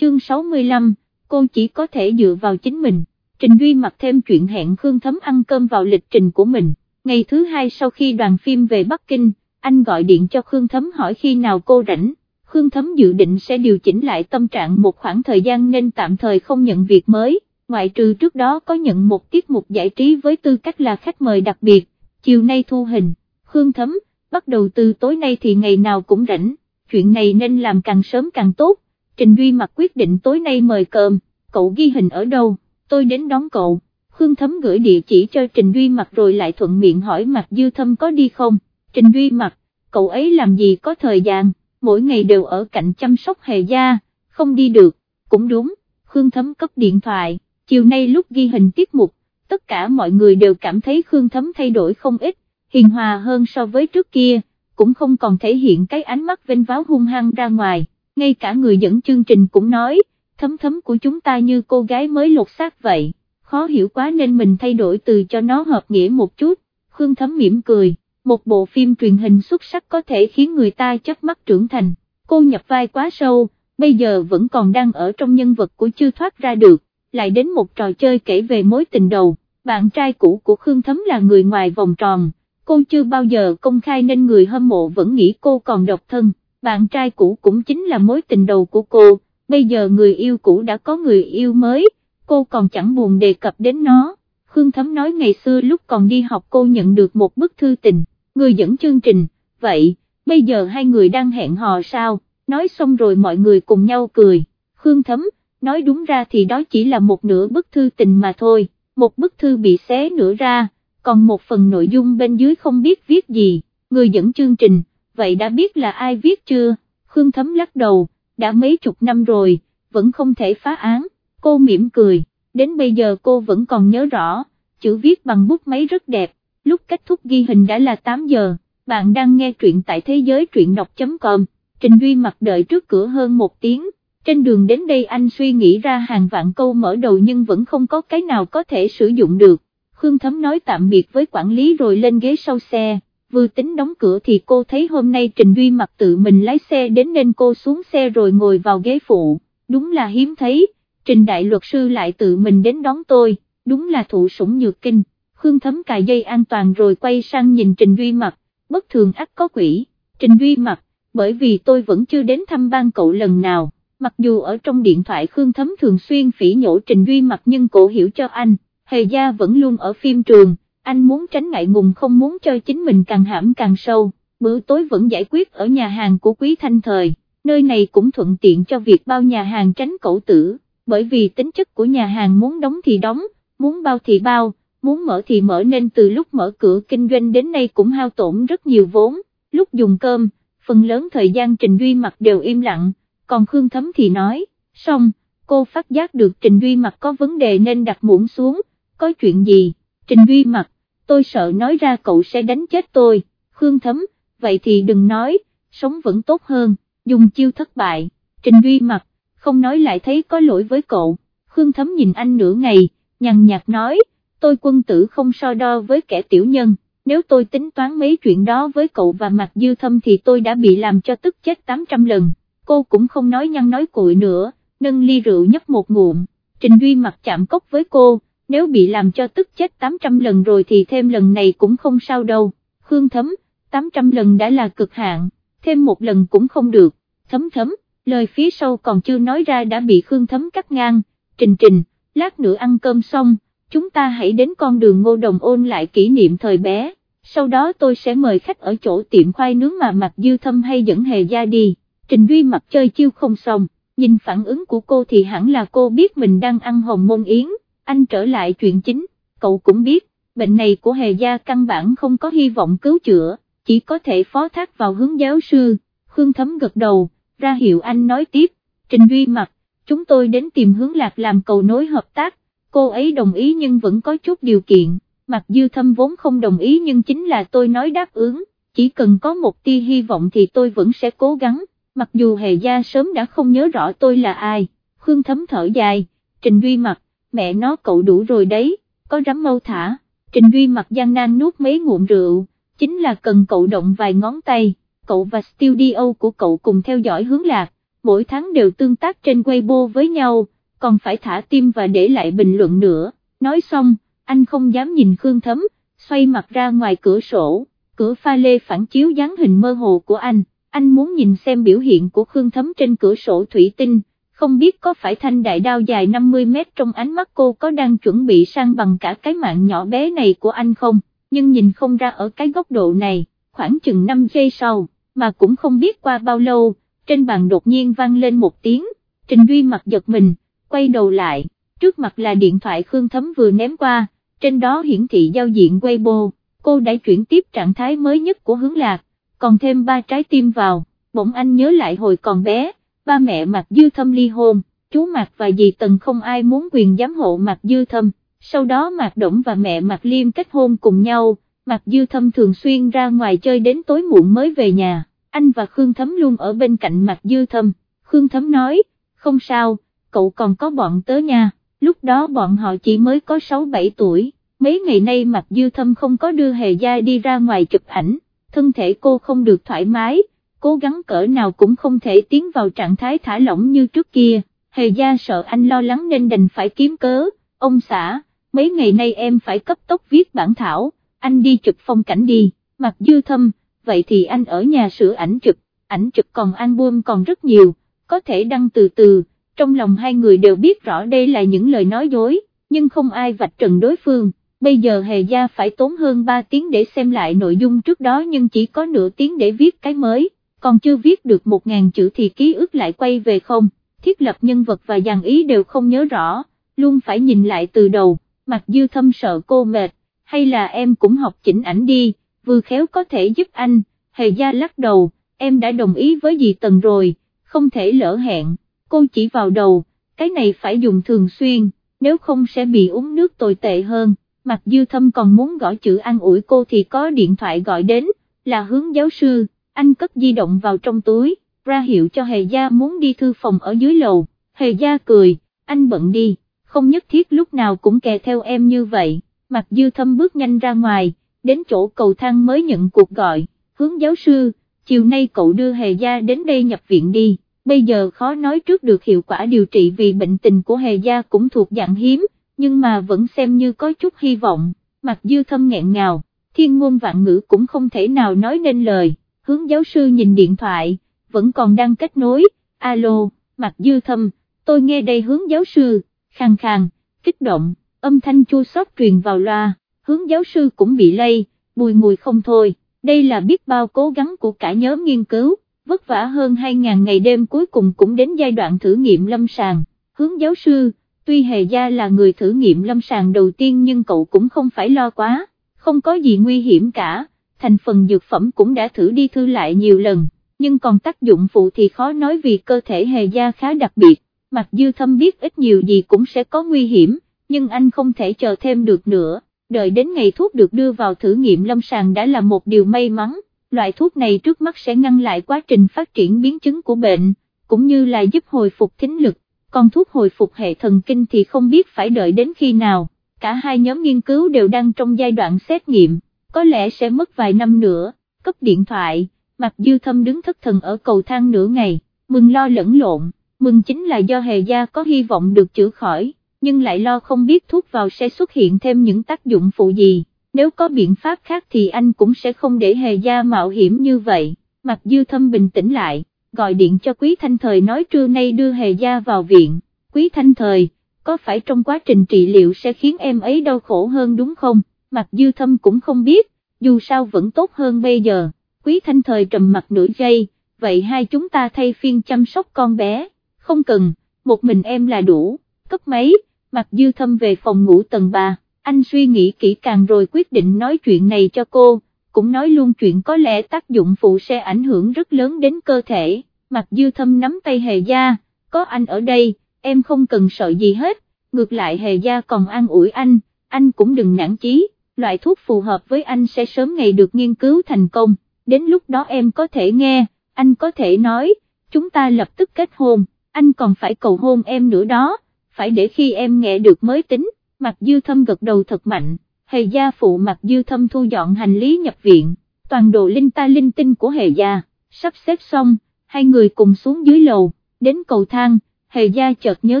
chương 65, cô chỉ có thể dựa vào chính mình, Trình Duy mặc thêm chuyện hẹn Khương Thấm ăn cơm vào lịch trình của mình, ngày thứ hai sau khi đoàn phim về Bắc Kinh, anh gọi điện cho Khương Thấm hỏi khi nào cô rảnh, Khương Thấm dự định sẽ điều chỉnh lại tâm trạng một khoảng thời gian nên tạm thời không nhận việc mới, ngoại trừ trước đó có nhận một tiết mục giải trí với tư cách là khách mời đặc biệt, chiều nay thu hình, Khương Thấm, bắt đầu từ tối nay thì ngày nào cũng rảnh, chuyện này nên làm càng sớm càng tốt, Trình Duy mặc quyết định tối nay mời cơm, cậu ghi hình ở đâu, tôi đến đón cậu, Khương Thấm gửi địa chỉ cho Trình Duy mặc rồi lại thuận miệng hỏi Mạc Dư Thâm có đi không, Trình Duy mặc, cậu ấy làm gì có thời gian, mỗi ngày đều ở cạnh chăm sóc hề gia, không đi được, cũng đúng, Khương Thấm cấp điện thoại, chiều nay lúc ghi hình tiết mục, tất cả mọi người đều cảm thấy Khương Thấm thay đổi không ít, hiền hòa hơn so với trước kia, cũng không còn thể hiện cái ánh mắt vinh váo hung hăng ra ngoài, ngay cả người dẫn chương trình cũng nói, thấm thấm của chúng ta như cô gái mới lột xác vậy, khó hiểu quá nên mình thay đổi từ cho nó hợp nghĩa một chút, Khương Thấm mỉm cười, một bộ phim truyền hình xuất sắc có thể khiến người ta chớp mắt trưởng thành, cô nhập vai quá sâu, bây giờ vẫn còn đang ở trong nhân vật của chưa thoát ra được, lại đến một trò chơi kể về mối tình đầu, bạn trai cũ của Khương Thấm là người ngoài vòng tròn cô chưa bao giờ công khai nên người hâm mộ vẫn nghĩ cô còn độc thân, bạn trai cũ cũng chính là mối tình đầu của cô, bây giờ người yêu cũ đã có người yêu mới, cô còn chẳng buồn đề cập đến nó. Khương Thấm nói ngày xưa lúc còn đi học cô nhận được một bức thư tình, người dẫn chương trình, vậy, bây giờ hai người đang hẹn hò sao, nói xong rồi mọi người cùng nhau cười, Khương Thấm, nói đúng ra thì đó chỉ là một nửa bức thư tình mà thôi, một bức thư bị xé nửa ra còn một phần nội dung bên dưới không biết viết gì, người dẫn chương trình, vậy đã biết là ai viết chưa, Khương Thấm lắc đầu, đã mấy chục năm rồi, vẫn không thể phá án, cô mỉm cười, đến bây giờ cô vẫn còn nhớ rõ, chữ viết bằng bút máy rất đẹp, lúc kết thúc ghi hình đã là 8 giờ, bạn đang nghe truyện tại thế giới truyện đọc.com, Trình Duy mặc đợi trước cửa hơn một tiếng, trên đường đến đây anh suy nghĩ ra hàng vạn câu mở đầu nhưng vẫn không có cái nào có thể sử dụng được. Khương Thấm nói tạm biệt với quản lý rồi lên ghế sau xe, vừa tính đóng cửa thì cô thấy hôm nay Trình Duy mặc tự mình lái xe đến nên cô xuống xe rồi ngồi vào ghế phụ, đúng là hiếm thấy, Trình Đại Luật Sư lại tự mình đến đón tôi, đúng là thụ sủng nhược kinh, Khương Thấm cài dây an toàn rồi quay sang nhìn Trình Duy mặc, bất thường ắt có quỷ, Trình Duy mặc, bởi vì tôi vẫn chưa đến thăm ban cậu lần nào, mặc dù ở trong điện thoại Khương Thấm thường xuyên phỉ nhổ Trình Duy mặc nhưng cổ hiểu cho anh Hề gia vẫn luôn ở phim trường, anh muốn tránh ngại ngùng không muốn cho chính mình càng hãm càng sâu, bữa tối vẫn giải quyết ở nhà hàng của Quý Thanh Thời, nơi này cũng thuận tiện cho việc bao nhà hàng tránh cẩu tử, bởi vì tính chất của nhà hàng muốn đóng thì đóng, muốn bao thì bao, muốn mở thì mở nên từ lúc mở cửa kinh doanh đến nay cũng hao tổn rất nhiều vốn, lúc dùng cơm, phần lớn thời gian Trình Duy mặt đều im lặng, còn Khương Thấm thì nói, xong, cô phát giác được Trình Duy mặt có vấn đề nên đặt muỗng xuống, có chuyện gì, Trình Duy mặt, tôi sợ nói ra cậu sẽ đánh chết tôi, Khương Thấm, vậy thì đừng nói, sống vẫn tốt hơn, dùng chiêu thất bại, Trình Duy mặt, không nói lại thấy có lỗi với cậu, Khương Thấm nhìn anh nửa ngày, nhằn nhạt nói, tôi quân tử không so đo với kẻ tiểu nhân, nếu tôi tính toán mấy chuyện đó với cậu và mặt dư thâm thì tôi đã bị làm cho tức chết 800 lần, cô cũng không nói nhăn nói cuội nữa, nâng ly rượu nhấp một ngụm, Trình Duy mặt chạm cốc với cô, nếu bị làm cho tức chết 800 lần rồi thì thêm lần này cũng không sao đâu, Khương Thấm, 800 lần đã là cực hạn, thêm một lần cũng không được, thấm thấm, lời phía sau còn chưa nói ra đã bị Khương Thấm cắt ngang, trình trình, lát nữa ăn cơm xong, chúng ta hãy đến con đường ngô đồng ôn lại kỷ niệm thời bé, sau đó tôi sẽ mời khách ở chỗ tiệm khoai nướng mà mặc dư thâm hay dẫn hề gia đi, trình duy mặt chơi chiêu không xong, nhìn phản ứng của cô thì hẳn là cô biết mình đang ăn hồng môn yến anh trở lại chuyện chính, cậu cũng biết, bệnh này của hề gia căn bản không có hy vọng cứu chữa, chỉ có thể phó thác vào hướng giáo sư, Khương Thấm gật đầu, ra hiệu anh nói tiếp, Trình Duy mặt, chúng tôi đến tìm hướng lạc làm cầu nối hợp tác, cô ấy đồng ý nhưng vẫn có chút điều kiện, mặc dư thâm vốn không đồng ý nhưng chính là tôi nói đáp ứng, chỉ cần có một tia hy vọng thì tôi vẫn sẽ cố gắng, mặc dù hề gia sớm đã không nhớ rõ tôi là ai, Khương Thấm thở dài, Trình Duy mặt, mẹ nó cậu đủ rồi đấy, có rắm mâu thả, Trình Duy mặt gian nan nuốt mấy ngụm rượu, chính là cần cậu động vài ngón tay, cậu và studio của cậu cùng theo dõi hướng lạc, mỗi tháng đều tương tác trên Weibo với nhau, còn phải thả tim và để lại bình luận nữa, nói xong, anh không dám nhìn Khương Thấm, xoay mặt ra ngoài cửa sổ, cửa pha lê phản chiếu dáng hình mơ hồ của anh, anh muốn nhìn xem biểu hiện của Khương Thấm trên cửa sổ thủy tinh, không biết có phải thanh đại đao dài 50 mét trong ánh mắt cô có đang chuẩn bị sang bằng cả cái mạng nhỏ bé này của anh không, nhưng nhìn không ra ở cái góc độ này, khoảng chừng 5 giây sau, mà cũng không biết qua bao lâu, trên bàn đột nhiên vang lên một tiếng, Trình Duy mặt giật mình, quay đầu lại, trước mặt là điện thoại Khương Thấm vừa ném qua, trên đó hiển thị giao diện Weibo, cô đã chuyển tiếp trạng thái mới nhất của hướng lạc, còn thêm ba trái tim vào, bỗng anh nhớ lại hồi còn bé, ba mẹ Mạc Dư Thâm ly hôn, chú Mạc và dì Tần không ai muốn quyền giám hộ Mạc Dư Thâm, sau đó Mạc Động và mẹ Mạc Liêm kết hôn cùng nhau, Mạc Dư Thâm thường xuyên ra ngoài chơi đến tối muộn mới về nhà, anh và Khương Thấm luôn ở bên cạnh Mạc Dư Thâm, Khương Thấm nói, không sao, cậu còn có bọn tớ nha, lúc đó bọn họ chỉ mới có 6-7 tuổi, mấy ngày nay Mạc Dư Thâm không có đưa Hề Gia đi ra ngoài chụp ảnh, thân thể cô không được thoải mái cố gắng cỡ nào cũng không thể tiến vào trạng thái thả lỏng như trước kia, hề gia sợ anh lo lắng nên đành phải kiếm cớ, ông xã, mấy ngày nay em phải cấp tốc viết bản thảo, anh đi chụp phong cảnh đi, Mặc dư thâm, vậy thì anh ở nhà sửa ảnh chụp, ảnh chụp còn album còn rất nhiều, có thể đăng từ từ, trong lòng hai người đều biết rõ đây là những lời nói dối, nhưng không ai vạch trần đối phương. Bây giờ Hề Gia phải tốn hơn 3 tiếng để xem lại nội dung trước đó nhưng chỉ có nửa tiếng để viết cái mới còn chưa viết được một ngàn chữ thì ký ức lại quay về không, thiết lập nhân vật và dàn ý đều không nhớ rõ, luôn phải nhìn lại từ đầu, mặc dư thâm sợ cô mệt, hay là em cũng học chỉnh ảnh đi, vừa khéo có thể giúp anh, hề gia lắc đầu, em đã đồng ý với dì Tần rồi, không thể lỡ hẹn, cô chỉ vào đầu, cái này phải dùng thường xuyên, nếu không sẽ bị uống nước tồi tệ hơn, mặc dư thâm còn muốn gõ chữ an ủi cô thì có điện thoại gọi đến, là hướng giáo sư anh cất di động vào trong túi, ra hiệu cho Hề Gia muốn đi thư phòng ở dưới lầu, Hề Gia cười, anh bận đi, không nhất thiết lúc nào cũng kè theo em như vậy, Mặc Dư Thâm bước nhanh ra ngoài, đến chỗ cầu thang mới nhận cuộc gọi, hướng giáo sư, chiều nay cậu đưa Hề Gia đến đây nhập viện đi, bây giờ khó nói trước được hiệu quả điều trị vì bệnh tình của Hề Gia cũng thuộc dạng hiếm, nhưng mà vẫn xem như có chút hy vọng, Mặc Dư Thâm nghẹn ngào, thiên ngôn vạn ngữ cũng không thể nào nói nên lời hướng giáo sư nhìn điện thoại, vẫn còn đang kết nối, alo, mặt dư thâm, tôi nghe đây hướng giáo sư, khang khang, kích động, âm thanh chua xót truyền vào loa, hướng giáo sư cũng bị lây, bùi ngùi không thôi, đây là biết bao cố gắng của cả nhóm nghiên cứu, vất vả hơn 2.000 ngày đêm cuối cùng cũng đến giai đoạn thử nghiệm lâm sàng, hướng giáo sư, tuy hề gia là người thử nghiệm lâm sàng đầu tiên nhưng cậu cũng không phải lo quá, không có gì nguy hiểm cả thành phần dược phẩm cũng đã thử đi thư lại nhiều lần, nhưng còn tác dụng phụ thì khó nói vì cơ thể hề gia khá đặc biệt, mặc dư thâm biết ít nhiều gì cũng sẽ có nguy hiểm, nhưng anh không thể chờ thêm được nữa, đợi đến ngày thuốc được đưa vào thử nghiệm lâm sàng đã là một điều may mắn, loại thuốc này trước mắt sẽ ngăn lại quá trình phát triển biến chứng của bệnh, cũng như là giúp hồi phục thính lực, còn thuốc hồi phục hệ thần kinh thì không biết phải đợi đến khi nào, cả hai nhóm nghiên cứu đều đang trong giai đoạn xét nghiệm có lẽ sẽ mất vài năm nữa, cấp điện thoại, mặt dư thâm đứng thất thần ở cầu thang nửa ngày, mừng lo lẫn lộn, mừng chính là do hề gia có hy vọng được chữa khỏi, nhưng lại lo không biết thuốc vào sẽ xuất hiện thêm những tác dụng phụ gì, nếu có biện pháp khác thì anh cũng sẽ không để hề gia mạo hiểm như vậy, mặt dư thâm bình tĩnh lại, gọi điện cho quý thanh thời nói trưa nay đưa hề gia vào viện, quý thanh thời, có phải trong quá trình trị liệu sẽ khiến em ấy đau khổ hơn đúng không? Mặt dư thâm cũng không biết, dù sao vẫn tốt hơn bây giờ, quý thanh thời trầm mặt nửa giây, vậy hai chúng ta thay phiên chăm sóc con bé, không cần, một mình em là đủ, cấp mấy, mặt dư thâm về phòng ngủ tầng 3, anh suy nghĩ kỹ càng rồi quyết định nói chuyện này cho cô, cũng nói luôn chuyện có lẽ tác dụng phụ sẽ ảnh hưởng rất lớn đến cơ thể, mặt dư thâm nắm tay hề gia, có anh ở đây, em không cần sợ gì hết, ngược lại hề gia còn an ủi anh, anh cũng đừng nản chí loại thuốc phù hợp với anh sẽ sớm ngày được nghiên cứu thành công, đến lúc đó em có thể nghe, anh có thể nói, chúng ta lập tức kết hôn, anh còn phải cầu hôn em nữa đó, phải để khi em nghe được mới tính, mặt dư thâm gật đầu thật mạnh, hề gia phụ mặt dư thâm thu dọn hành lý nhập viện, toàn đồ linh ta linh tinh của hề gia, sắp xếp xong, hai người cùng xuống dưới lầu, đến cầu thang, hề gia chợt nhớ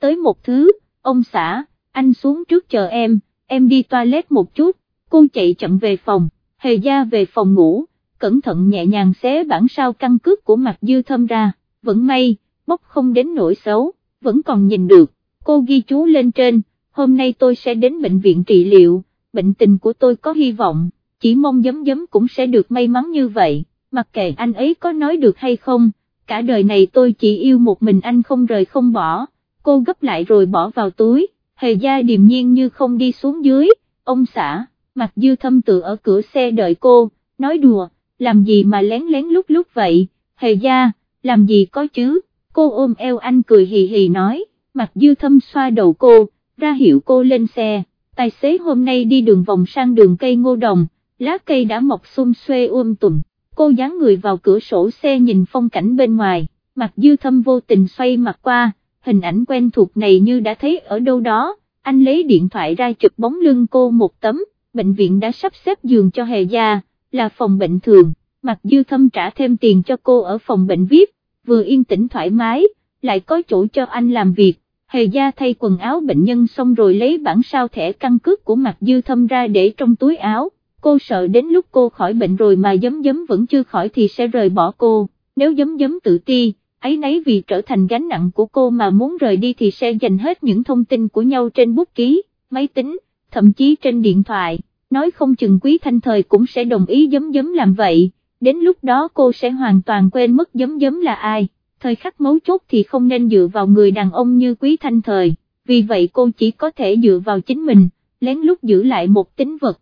tới một thứ, ông xã, anh xuống trước chờ em, em đi toilet một chút, cô chạy chậm về phòng, hề gia về phòng ngủ, cẩn thận nhẹ nhàng xé bản sao căn cước của mặt dư thâm ra, vẫn may, bóc không đến nỗi xấu, vẫn còn nhìn được, cô ghi chú lên trên, hôm nay tôi sẽ đến bệnh viện trị liệu, bệnh tình của tôi có hy vọng, chỉ mong giấm giấm cũng sẽ được may mắn như vậy, mặc kệ anh ấy có nói được hay không, cả đời này tôi chỉ yêu một mình anh không rời không bỏ, cô gấp lại rồi bỏ vào túi, hề gia điềm nhiên như không đi xuống dưới, ông xã, mặt dư thâm tự ở cửa xe đợi cô, nói đùa, làm gì mà lén lén lúc lúc vậy, hề gia, làm gì có chứ, cô ôm eo anh cười hì hì nói, mặt dư thâm xoa đầu cô, ra hiệu cô lên xe, tài xế hôm nay đi đường vòng sang đường cây ngô đồng, lá cây đã mọc xum xuê um tùm, cô dán người vào cửa sổ xe nhìn phong cảnh bên ngoài, mặt dư thâm vô tình xoay mặt qua, hình ảnh quen thuộc này như đã thấy ở đâu đó, anh lấy điện thoại ra chụp bóng lưng cô một tấm, bệnh viện đã sắp xếp giường cho hề gia, là phòng bệnh thường, Mặc dư thâm trả thêm tiền cho cô ở phòng bệnh VIP, vừa yên tĩnh thoải mái, lại có chỗ cho anh làm việc, hề gia thay quần áo bệnh nhân xong rồi lấy bản sao thẻ căn cước của mặt dư thâm ra để trong túi áo, cô sợ đến lúc cô khỏi bệnh rồi mà giấm giấm vẫn chưa khỏi thì sẽ rời bỏ cô, nếu giấm giấm tự ti, ấy nấy vì trở thành gánh nặng của cô mà muốn rời đi thì sẽ dành hết những thông tin của nhau trên bút ký, máy tính, thậm chí trên điện thoại, nói không chừng quý thanh thời cũng sẽ đồng ý giấm giấm làm vậy, đến lúc đó cô sẽ hoàn toàn quên mất giấm giấm là ai, thời khắc mấu chốt thì không nên dựa vào người đàn ông như quý thanh thời, vì vậy cô chỉ có thể dựa vào chính mình, lén lút giữ lại một tính vật.